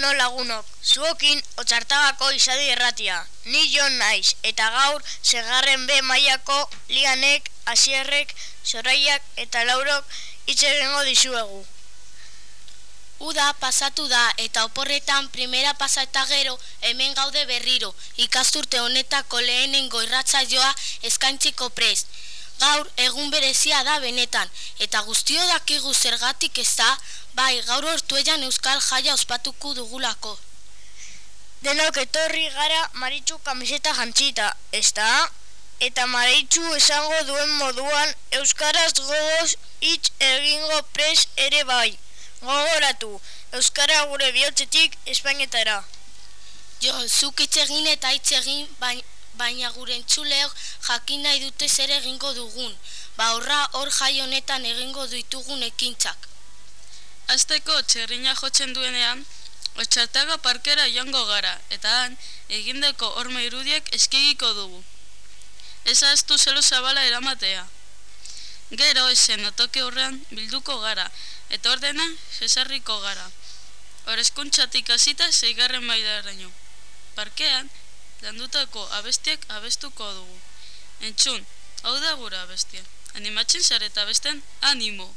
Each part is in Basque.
Eguno lagunok, zuokin otxartagako izadi erratia. Ni jon naiz, eta gaur segarren be mailako lianek, asierrek, zoraiak eta laurok itxegengo dizuegu. Uda pasatu da eta oporretan primera pasa eta gero hemen gaude berriro ikasturte honetako lehenengo irratzaioa eskaintziko prest. Gaur egun berezia da benetan eta guztio dakigu zergatik ez da, bai gaur hortuean euskal jaia ospatuko dugulako. Denok etorri gara maritxu kamiseta jantzita, ez da? Eta maritxu esango duen moduan euskaraz gogoz hitz egingo pres ere bai. Gogoratu, euskara gure bihotzetik espainetara. Jo, zuk hitz egin eta hitz egin bain- baina gure entzuleok jakin nahi dute zer egingo dugun. Ba horra hor jai honetan egingo ditugun ekintzak. Azteko txerrina jotzen duenean, Otxartaga parkera joango gara, eta han, egindako horma irudiek eskegiko dugu. Ez ahaztu zelo zabala eramatea. Gero esen otoke horrean bilduko gara, eta ordena jesarriko gara. Horezkuntzatik hasita zeigarren mailaraino. Parkean, landutako abestiak abestuko dugu. Entzun, hau da gura abestia. Animatzen zareta abesten, animo!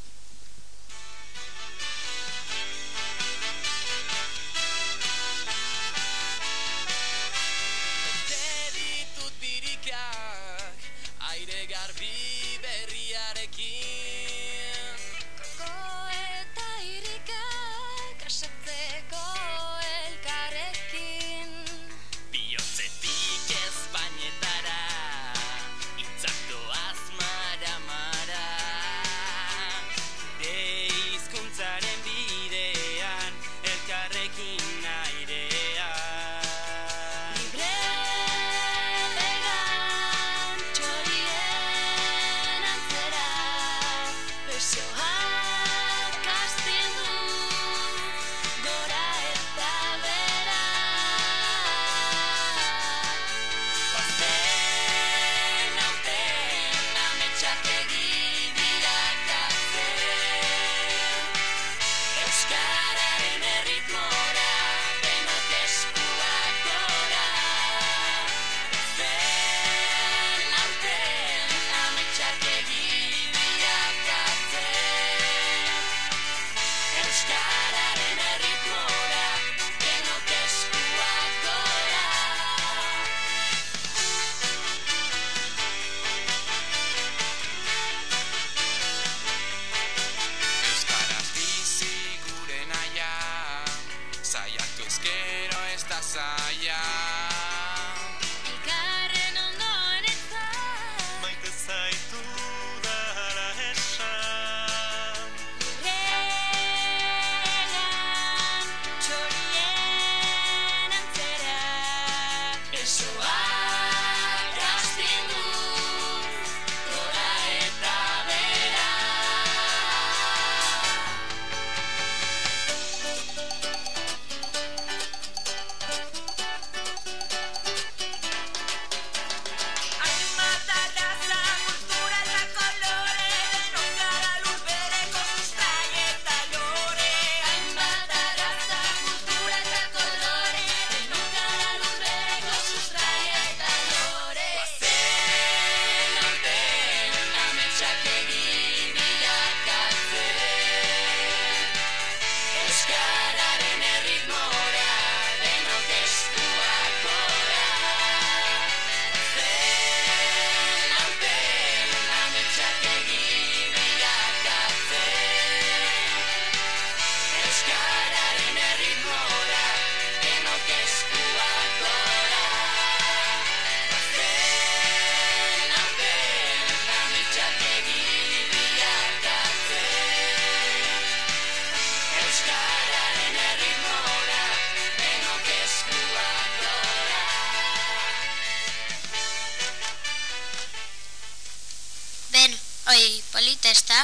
Oi, polita ez da?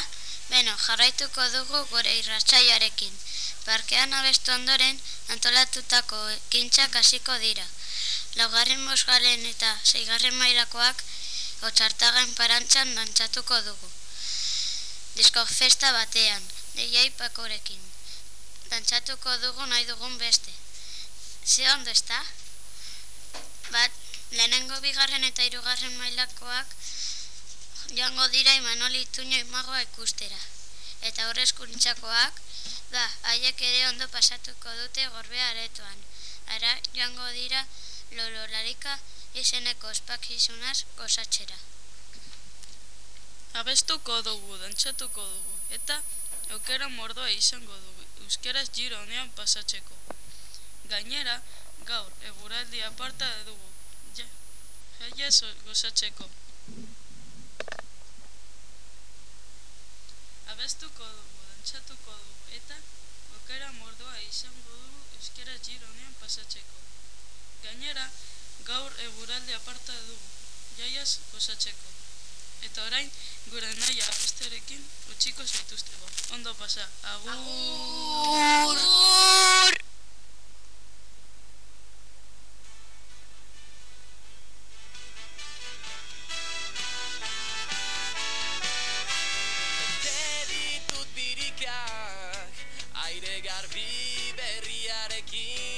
Beno, jarraituko dugu gure irratsaioarekin. Parkean abestu ondoren antolatutako ekintzak hasiko dira. Laugarren bosgarren eta seigarren mailakoak otxartagan parantzan dantzatuko dugu. Disko festa batean, deiai pakorekin. Dantzatuko dugu nahi dugun beste. ze ondo ez da? Bat, lehenengo bigarren eta hirugarren mailakoak joango dira Imanoli Ituño imagoa ikustera. Eta horrezkuntzakoak, ba, haiek ere ondo pasatuko dute gorbea aretoan. Ara, joango dira lololarika izeneko ospakizunaz gozatzera. Abestuko dugu, dantzatuko dugu, eta aukera mordoa izango dugu, euskeraz giro honean pasatzeko. Gainera, gaur, eguraldi aparta dugu, ja, jaia gozatzeko. Abestuko dugu, dantzatuko dugu, eta aukera mordoa izango dugu, euskeraz giro honean pasatzeko. Gainera, gaur eguraldi aparta dugu, jaiaz gozatzeko. Eta orain, gure naia abesterekin utziko zaituztego. Ondo pasa, agur! Agur! areki